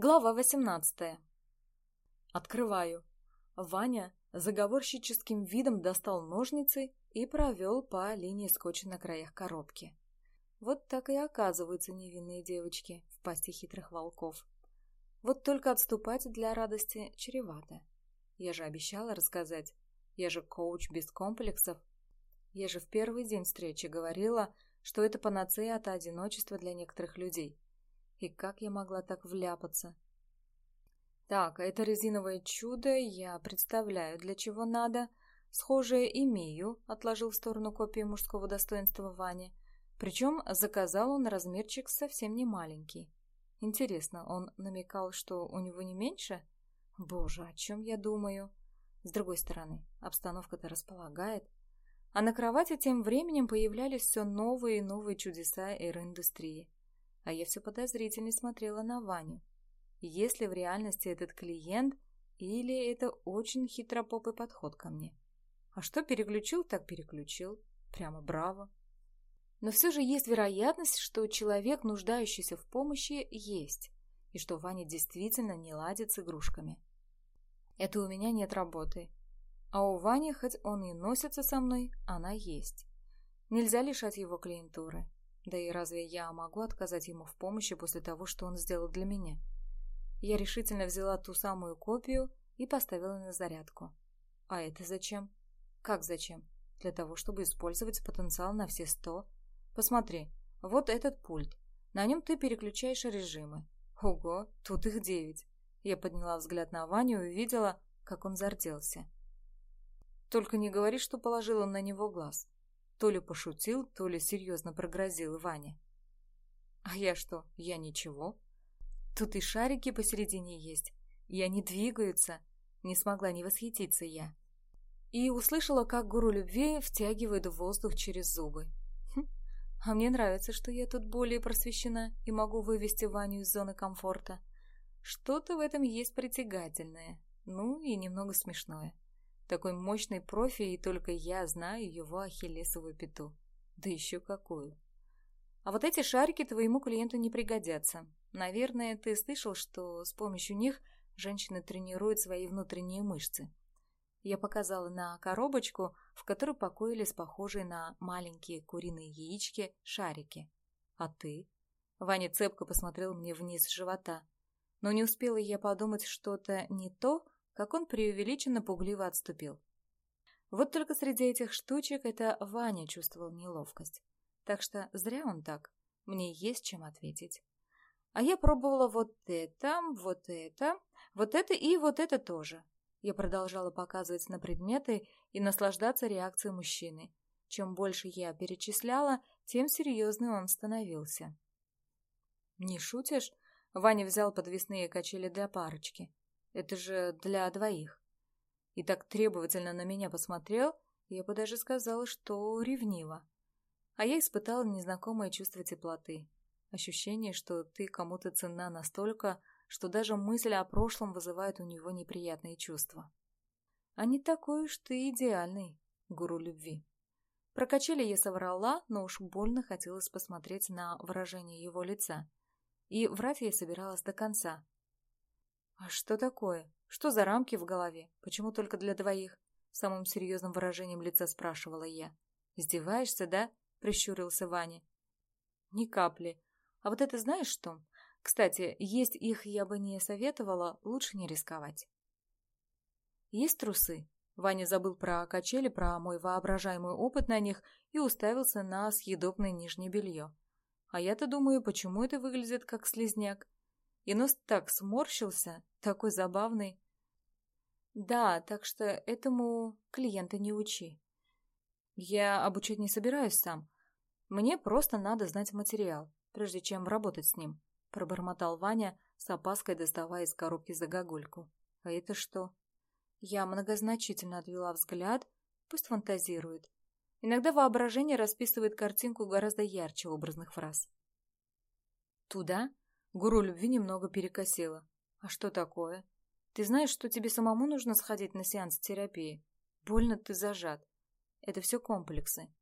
Глава 18. Открываю. Ваня заговорщическим видом достал ножницы и провел по линии скотча на краях коробки. Вот так и оказываются невинные девочки в пасти хитрых волков. Вот только отступать для радости чревато. Я же обещала рассказать. Я же коуч без комплексов. Я же в первый день встречи говорила, что это панацея от одиночества для некоторых людей. и как я могла так вляпаться. Так, это резиновое чудо я представляю, для чего надо. Схожее имею, отложил в сторону копию мужского достоинства Ваня. Причем заказал он размерчик совсем не маленький. Интересно, он намекал, что у него не меньше? Боже, о чем я думаю? С другой стороны, обстановка-то располагает. А на кровати тем временем появлялись все новые и новые чудеса эры индустрии а я все подозрительно смотрела на Ваню. Если в реальности этот клиент, или это очень хитропопый подход ко мне. А что переключил, так переключил. Прямо браво. Но все же есть вероятность, что человек, нуждающийся в помощи, есть, и что Ваня действительно не ладит с игрушками. Это у меня нет работы. А у Вани, хоть он и носится со мной, она есть. Нельзя лишать его клиентуры. Да и разве я могу отказать ему в помощи после того, что он сделал для меня? Я решительно взяла ту самую копию и поставила на зарядку. А это зачем? Как зачем? Для того, чтобы использовать потенциал на все сто. Посмотри, вот этот пульт. На нем ты переключаешь режимы. Ого, тут их девять. Я подняла взгляд на Ваню и увидела, как он зарделся. Только не говори, что положила на него глаз. То ли пошутил, то ли серьезно прогрозил Ване. А я что, я ничего? Тут и шарики посередине есть, и они двигаются. Не смогла не восхититься я. И услышала, как гуру любви втягивает воздух через зубы. Хм, а мне нравится, что я тут более просвещена и могу вывести Ваню из зоны комфорта. Что-то в этом есть притягательное, ну и немного смешное. Такой мощный профи, и только я знаю его ахиллесовую пяту. Да еще какую. А вот эти шарики твоему клиенту не пригодятся. Наверное, ты слышал, что с помощью них женщины тренируют свои внутренние мышцы. Я показала на коробочку, в которой покоились похожие на маленькие куриные Как он преувеличенно пугливо отступил. Вот только среди этих штучек это Ваня чувствовал неловкость. Так что зря он так. Мне есть чем ответить. А я пробовала вот это, вот это, вот это и вот это тоже. Я продолжала показывать на предметы и наслаждаться реакцией мужчины. Чем больше я перечисляла, тем серьезнее он становился. «Не шутишь?» Ваня взял подвесные качели для парочки. Это же для двоих. И так требовательно на меня посмотрел, я бы даже сказала, что ревниво. А я испытала незнакомое чувство теплоты. Ощущение, что ты кому-то ценна настолько, что даже мысль о прошлом вызывает у него неприятные чувства. А не такой уж ты идеальный, гуру любви. Про качели я соврала, но уж больно хотелось посмотреть на выражение его лица. И врать я собиралась до конца, а что такое? Что за рамки в голове? Почему только для двоих?» Самым серьезным выражением лица спрашивала я. «Издеваешься, да?» – прищурился Ваня. «Ни капли. А вот это знаешь что? Кстати, есть их я бы не советовала, лучше не рисковать». «Есть трусы?» Ваня забыл про качели, про мой воображаемый опыт на них и уставился на съедобное нижнее белье. А я-то думаю, почему это выглядит как слезняк? И нос так сморщился, такой забавный. Да, так что этому клиента не учи. Я обучать не собираюсь сам. Мне просто надо знать материал, прежде чем работать с ним, пробормотал Ваня, с опаской доставая из коробки загогульку. А это что? Я многозначительно отвела взгляд, пусть фантазирует. Иногда воображение расписывает картинку гораздо ярче образных фраз. Туда Гуру любви немного перекосило. А что такое? Ты знаешь, что тебе самому нужно сходить на сеанс терапии? Больно ты зажат. Это все комплексы.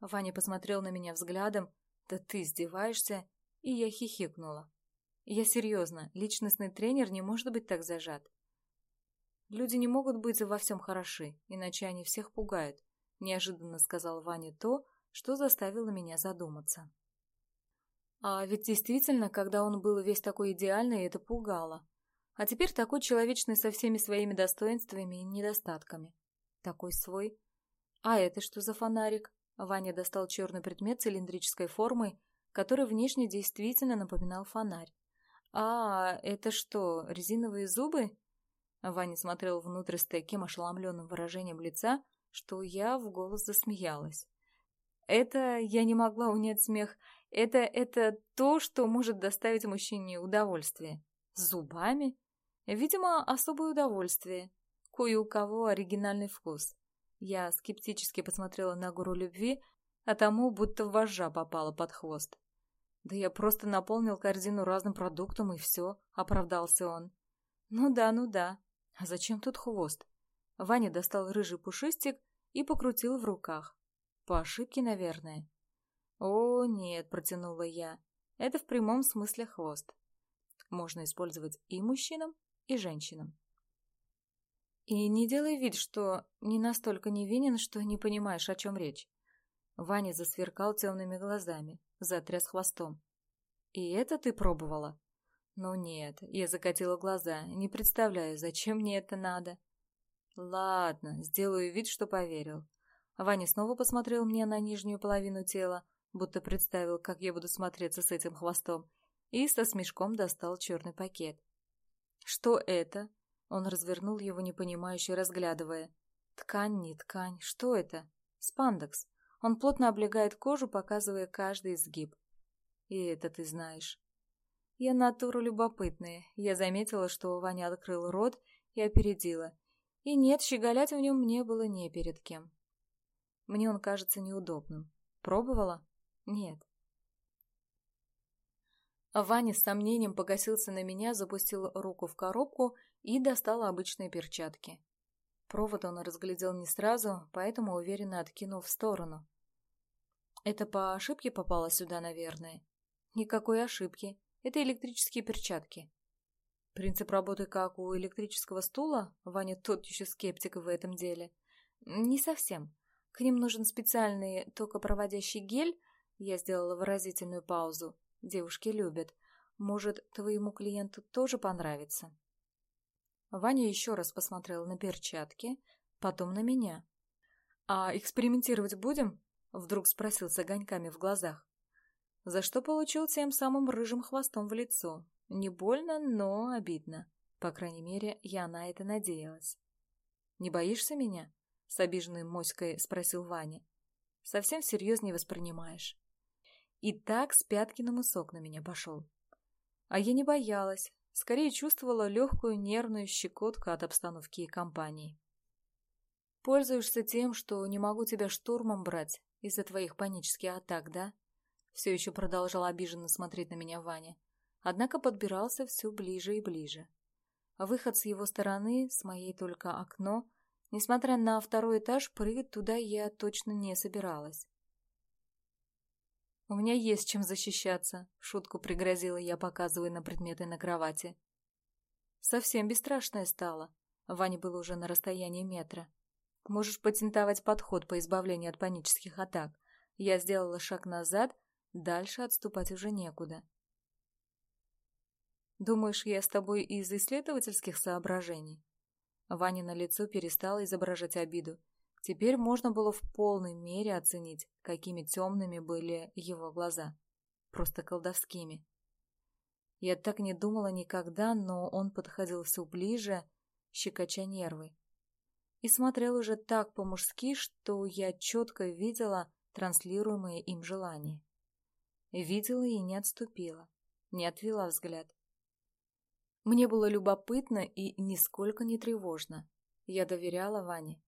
Ваня посмотрел на меня взглядом. Да ты издеваешься? И я хихикнула. Я серьезно, личностный тренер не может быть так зажат. Люди не могут быть во всем хороши, иначе они всех пугают, неожиданно сказал Ваня то, что заставило меня задуматься. А ведь действительно, когда он был весь такой идеальный, это пугало. А теперь такой человечный со всеми своими достоинствами и недостатками. Такой свой. А это что за фонарик? Ваня достал черный предмет цилиндрической формы, который внешне действительно напоминал фонарь. «А, это что, резиновые зубы?» Ваня смотрел внутрь с таким ошеломленным выражением лица, что я в голос засмеялась. «Это я не могла унять смех. Это, это то, что может доставить мужчине удовольствие. С зубами? Видимо, особое удовольствие. Кое у кого оригинальный вкус. Я скептически посмотрела на гору любви, а тому будто вожжа попала под хвост. «Да я просто наполнил корзину разным продуктом, и все», — оправдался он. «Ну да, ну да. А зачем тут хвост?» Ваня достал рыжий пушистик и покрутил в руках. «О, нет», — протянула я, — «это в прямом смысле хвост. Можно использовать и мужчинам, и женщинам». «И не делай вид, что не настолько невинен, что не понимаешь, о чем речь». Ваня засверкал темными глазами, затряс хвостом. «И это ты пробовала?» «Ну нет», — я закатила глаза, не представляю, зачем мне это надо. «Ладно, сделаю вид, что поверил». Ваня снова посмотрел мне на нижнюю половину тела, будто представил, как я буду смотреться с этим хвостом, и со смешком достал черный пакет. «Что это?» Он развернул его, непонимающе разглядывая. «Ткань, не ткань. Что это?» «Спандекс. Он плотно облегает кожу, показывая каждый изгиб. И это ты знаешь. Я натура любопытная. Я заметила, что Ваня открыл рот и опередила. И нет, щеголять в нем мне было не перед кем. Мне он кажется неудобным. Пробовала? Нет. Ваня с сомнением погасился на меня, запустил руку в коробку и достал обычные перчатки. Провод он разглядел не сразу, поэтому уверенно откинул в сторону. Это по ошибке попало сюда, наверное? Никакой ошибки. Это электрические перчатки. Принцип работы как у электрического стула? Ваня тот еще скептик в этом деле. Не совсем. К ним нужен специальный токопроводящий гель. Я сделала выразительную паузу. Девушки любят. Может, твоему клиенту тоже понравится? Ваня еще раз посмотрел на перчатки, потом на меня. «А экспериментировать будем?» — вдруг спросил с огоньками в глазах. За что получил тем самым рыжим хвостом в лицо. Не больно, но обидно. По крайней мере, я на это надеялась. «Не боишься меня?» — с обиженной моськой спросил Ваня. «Совсем серьезно не воспринимаешь» и так с Пяткиным усок на меня пошел. А я не боялась, скорее чувствовала легкую нервную щекотку от обстановки и компании. «Пользуешься тем, что не могу тебя штурмом брать из-за твоих панических атак, да?» Все еще продолжал обиженно смотреть на меня Ваня, однако подбирался все ближе и ближе. Выход с его стороны, с моей только окно — Несмотря на второй этаж, прыгать туда я точно не собиралась. У меня есть чем защищаться», — шутку пригрозила я, показывая на предметы на кровати. Совсем бесстрашная стала. Ваня был уже на расстоянии метра. «Можешь патентовать подход по избавлению от панических атак». Я сделала шаг назад, дальше отступать уже некуда. «Думаешь, я с тобой из исследовательских соображений?» Ваня на лицо перестала изображать обиду Теперь можно было в полной мере оценить, какими темными были его глаза. Просто колдовскими. Я так не думала никогда, но он подходил все ближе, щекоча нервы. И смотрел уже так по-мужски, что я четко видела транслируемые им желания. Видела и не отступила, не отвела взгляд. Мне было любопытно и нисколько не тревожно. Я доверяла Ване.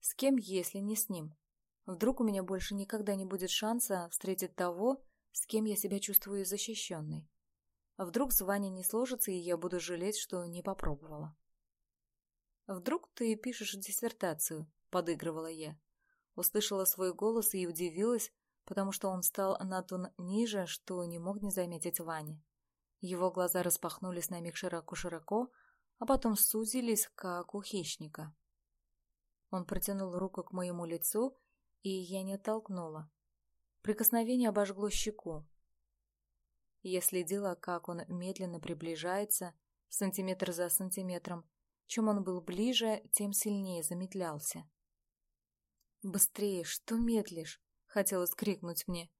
С кем, если не с ним? Вдруг у меня больше никогда не будет шанса встретить того, с кем я себя чувствую защищенной. Вдруг звание не сложится, и я буду жалеть, что не попробовала. «Вдруг ты пишешь диссертацию?» — подыгрывала я. Услышала свой голос и удивилась, потому что он стал на тон ниже, что не мог не заметить Вани. Его глаза распахнулись на миг широко-широко, а потом сузились, как у хищника. Он протянул руку к моему лицу, и я не оттолкнула. Прикосновение обожгло щеку. Я следила, как он медленно приближается, сантиметр за сантиметром. Чем он был ближе, тем сильнее замедлялся. «Быстрее, что медлишь?» — хотелось крикнуть мне.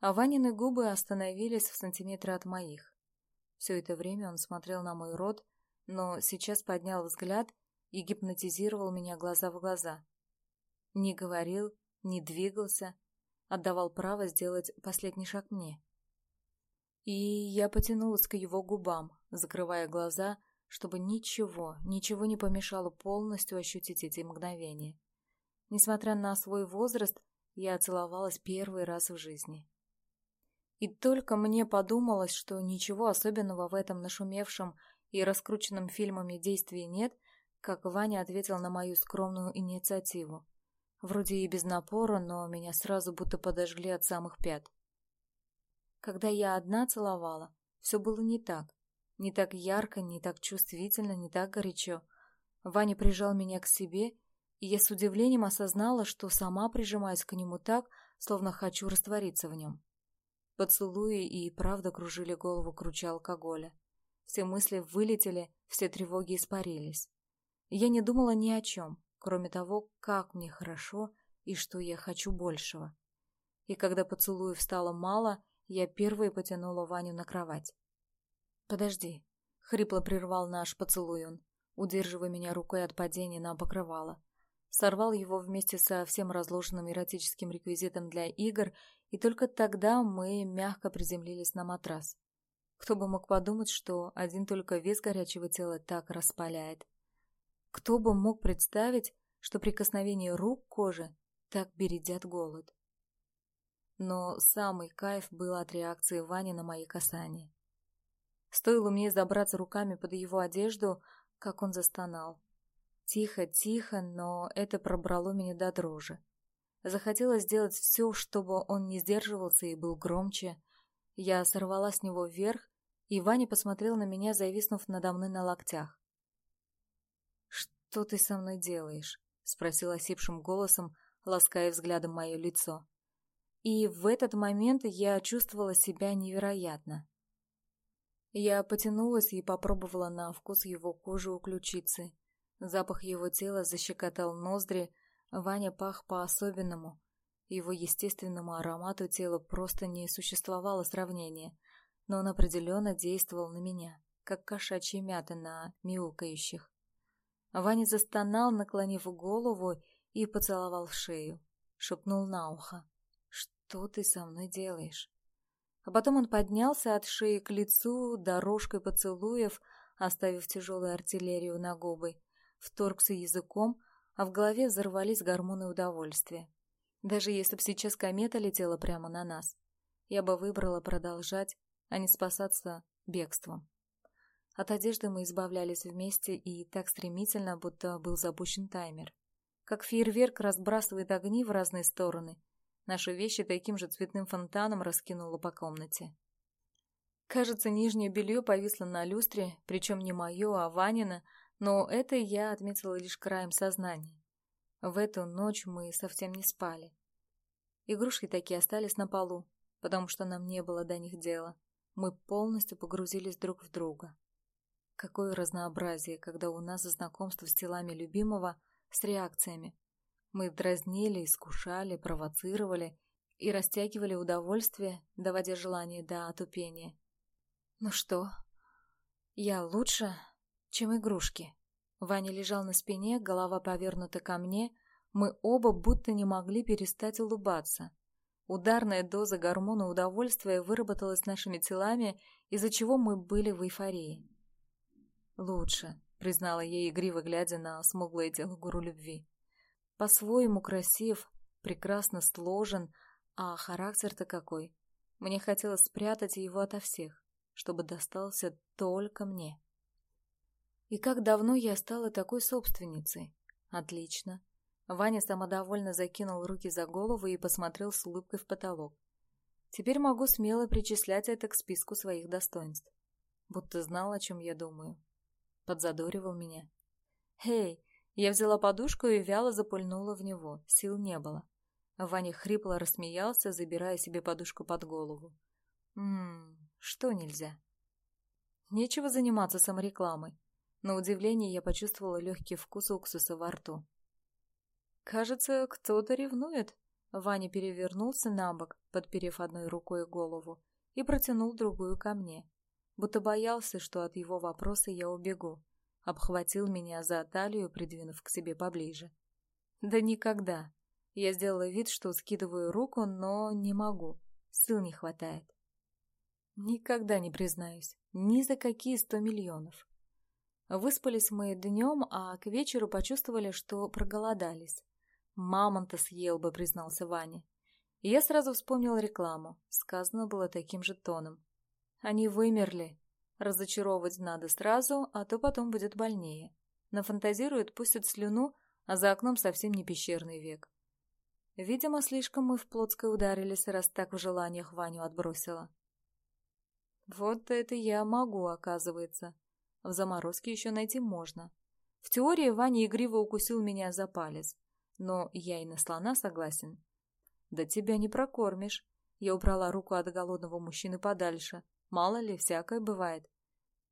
А Ванины губы остановились в сантиметре от моих. Все это время он смотрел на мой рот, но сейчас поднял взгляд и гипнотизировал меня глаза в глаза. Не говорил, не двигался, отдавал право сделать последний шаг мне. И я потянулась к его губам, закрывая глаза, чтобы ничего, ничего не помешало полностью ощутить эти мгновения. Несмотря на свой возраст, я целовалась первый раз в жизни. И только мне подумалось, что ничего особенного в этом нашумевшем и раскрученном фильмами действии нет, как Ваня ответил на мою скромную инициативу. Вроде и без напора, но меня сразу будто подожгли от самых пят. Когда я одна целовала, все было не так. Не так ярко, не так чувствительно, не так горячо. Ваня прижал меня к себе, и я с удивлением осознала, что сама прижимаюсь к нему так, словно хочу раствориться в нем. Поцелуи и правда кружили голову круча алкоголя. Все мысли вылетели, все тревоги испарились. Я не думала ни о чем, кроме того, как мне хорошо и что я хочу большего. И когда поцелуев стало мало, я первой потянула Ваню на кровать. «Подожди», — хрипло прервал наш поцелуй он, удерживая меня рукой от падения на покрывало. Сорвал его вместе со всем разложенным эротическим реквизитом для игр, и только тогда мы мягко приземлились на матрас. Кто бы мог подумать, что один только вес горячего тела так распаляет. Кто бы мог представить, что прикосновение рук кожи так бередят голод? Но самый кайф был от реакции Вани на мои касания. Стоило мне забраться руками под его одежду, как он застонал. Тихо, тихо, но это пробрало меня до дрожи. Захотелось сделать все, чтобы он не сдерживался и был громче. Я сорвала с него вверх, и Ваня посмотрел на меня, зависнув надо мной на локтях. Что ты со мной делаешь?» — спросил осипшим голосом, лаская взглядом мое лицо. И в этот момент я чувствовала себя невероятно. Я потянулась и попробовала на вкус его кожи у ключицы. Запах его тела защекотал ноздри, Ваня пах по-особенному. Его естественному аромату тела просто не существовало сравнения, но он определенно действовал на меня, как кошачья мята на мяукающих. Ваня застонал, наклонив голову и поцеловал в шею. Шепнул на ухо что ты со мной делаешь?» А потом он поднялся от шеи к лицу дорожкой поцелуев, оставив тяжелую артиллерию на губы, вторгся языком, а в голове взорвались гормоны удовольствия. Даже если б сейчас комета летела прямо на нас, я бы выбрала продолжать, а не спасаться бегством. От одежды мы избавлялись вместе и так стремительно, будто был запущен таймер. Как фейерверк разбрасывает огни в разные стороны, Наши вещи таким же цветным фонтаном раскинуло по комнате. Кажется, нижнее белье повисло на люстре, причем не мое, а Ванина, но это я отметила лишь краем сознания. В эту ночь мы совсем не спали. Игрушки такие остались на полу, потому что нам не было до них дела. Мы полностью погрузились друг в друга. Какое разнообразие, когда у нас знакомство с телами любимого, с реакциями, мы дразнили, искушали, провоцировали и растягивали удовольствие, доводя желание до отупения. Ну что, я лучше, чем игрушки. Ваня лежал на спине, голова повернута ко мне, мы оба будто не могли перестать улыбаться. Ударная доза гормона удовольствия выработалась нашими телами, из-за чего мы были в эйфории. «Лучше», — признала я игриво, глядя на смуглое тело гуру любви. По-своему красив, прекрасно сложен, а характер-то какой. Мне хотелось спрятать его ото всех, чтобы достался только мне. И как давно я стала такой собственницей? Отлично. Ваня самодовольно закинул руки за голову и посмотрел с улыбкой в потолок. Теперь могу смело причислять это к списку своих достоинств. будто знал, о чем я думаю. Подзадоривал меня. «Эй!» Я взяла подушку и вяло запульнула в него, сил не было. Ваня хрипло рассмеялся, забирая себе подушку под голову. «Ммм, что нельзя?» Нечего заниматься саморекламой. На удивление я почувствовала легкий вкус уксуса во рту. «Кажется, кто-то ревнует». Ваня перевернулся на бок, подперев одной рукой голову, и протянул другую ко мне, будто боялся, что от его вопроса я убегу. Обхватил меня за талию, придвинув к себе поближе. «Да никогда!» Я сделала вид, что скидываю руку, но не могу. Сил не хватает. Никогда не признаюсь. Ни за какие сто миллионов. Выспались мы днем, а к вечеру почувствовали, что проголодались. «Мамонта съел бы», — признался Ваня. И я сразу вспомнил рекламу. Сказано было таким же тоном. «Они вымерли. Разочаровывать надо сразу, а то потом будет больнее. Нафантазируют, пустят слюну, а за окном совсем не пещерный век». Видимо, слишком мы в Плотской ударились, раз так в желаниях Ваню отбросила. Вот это я могу, оказывается. В заморозке еще найти можно. В теории Ваня игриво укусил меня за палец. Но я и на слона согласен. Да тебя не прокормишь. Я убрала руку от голодного мужчины подальше. мало ли всякое бывает.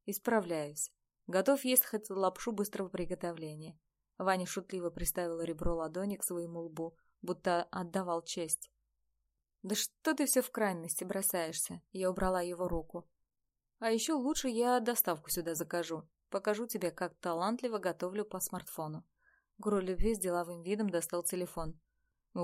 Исправляюсь. Готов есть хоть лапшу быстрого приготовления. Ваня шутливо приставил ребро ладони к своему лбу, будто отдавал честь. «Да что ты все в крайности бросаешься?» Я убрала его руку. «А еще лучше я доставку сюда закажу. Покажу тебе, как талантливо готовлю по смартфону». Гуру любви с деловым видом достал телефон. у,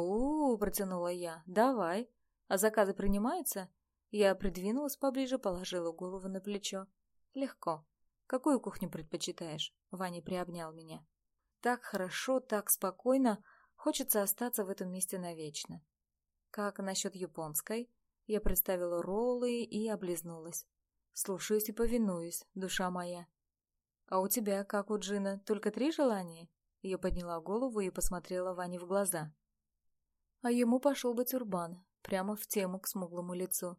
-у, -у протянула я. «Давай. А заказы принимаются?» Я придвинулась поближе, положила голову на плечо. Легко. Какую кухню предпочитаешь? Ваня приобнял меня. Так хорошо, так спокойно. Хочется остаться в этом месте навечно. Как насчет японской? Я представила роллы и облизнулась. Слушаюсь и повинуюсь, душа моя. А у тебя, как у Джина, только три желания? Я подняла голову и посмотрела Ване в глаза. А ему пошел бы тюрбан, прямо в тему к смуглому лицу.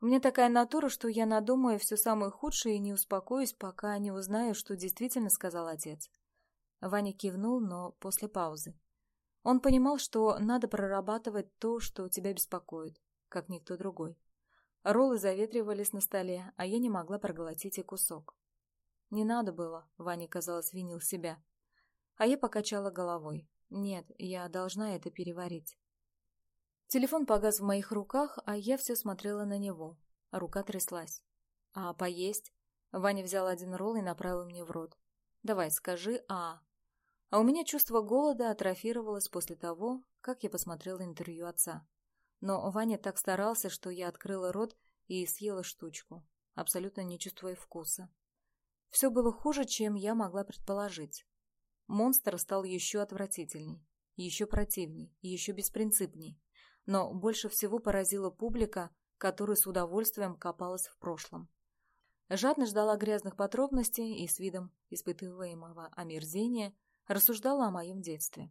У меня такая натура, что я надумаю все самое худшее и не успокоюсь, пока не узнаю, что действительно сказал отец. Ваня кивнул, но после паузы. Он понимал, что надо прорабатывать то, что тебя беспокоит, как никто другой. Роллы заветривались на столе, а я не могла проглотить и кусок. «Не надо было», — Ваня, казалось, винил себя. А я покачала головой. «Нет, я должна это переварить». Телефон погас в моих руках, а я все смотрела на него. Рука тряслась. «А поесть?» Ваня взял один ролл и направил мне в рот. «Давай, скажи «а». А у меня чувство голода атрофировалось после того, как я посмотрела интервью отца. Но Ваня так старался, что я открыла рот и съела штучку, абсолютно не чувствуя вкуса. Все было хуже, чем я могла предположить. Монстр стал еще отвратительней, еще противней, еще беспринципней но больше всего поразила публика, которая с удовольствием копалась в прошлом. Жадно ждала грязных подробностей и с видом испытываемого омерзения рассуждала о моем детстве.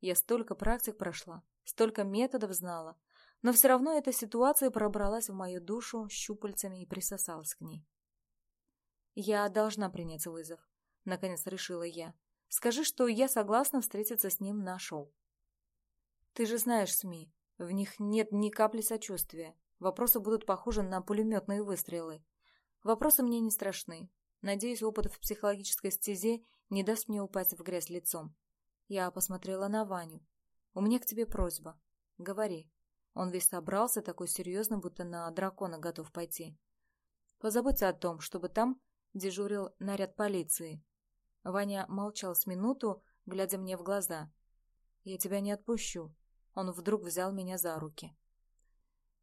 Я столько практик прошла, столько методов знала, но все равно эта ситуация пробралась в мою душу щупальцами и присосалась к ней. «Я должна принять вызов», — наконец решила я. «Скажи, что я согласна встретиться с ним на шоу». «Ты же знаешь СМИ. В них нет ни капли сочувствия. Вопросы будут похожи на пулеметные выстрелы. Вопросы мне не страшны. Надеюсь, опыт в психологической стезе не даст мне упасть в грязь лицом. Я посмотрела на Ваню. «У меня к тебе просьба. Говори». Он весь собрался, такой серьезно, будто на дракона готов пойти. «Позаботься о том, чтобы там дежурил наряд полиции». Ваня молчал с минуту, глядя мне в глаза. «Я тебя не отпущу», Он вдруг взял меня за руки.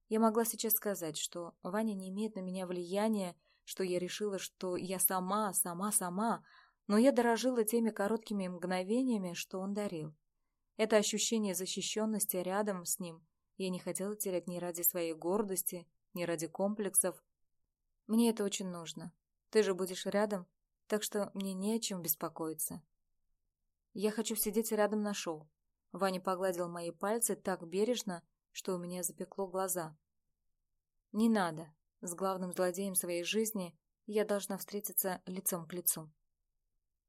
Я могла сейчас сказать, что Ваня не имеет на меня влияния, что я решила, что я сама, сама, сама, но я дорожила теми короткими мгновениями, что он дарил. Это ощущение защищенности рядом с ним я не хотела терять ни ради своей гордости, ни ради комплексов. Мне это очень нужно. Ты же будешь рядом, так что мне не о чем беспокоиться. Я хочу сидеть рядом на шоу. Ваня погладил мои пальцы так бережно, что у меня запекло глаза. Не надо. С главным злодеем своей жизни я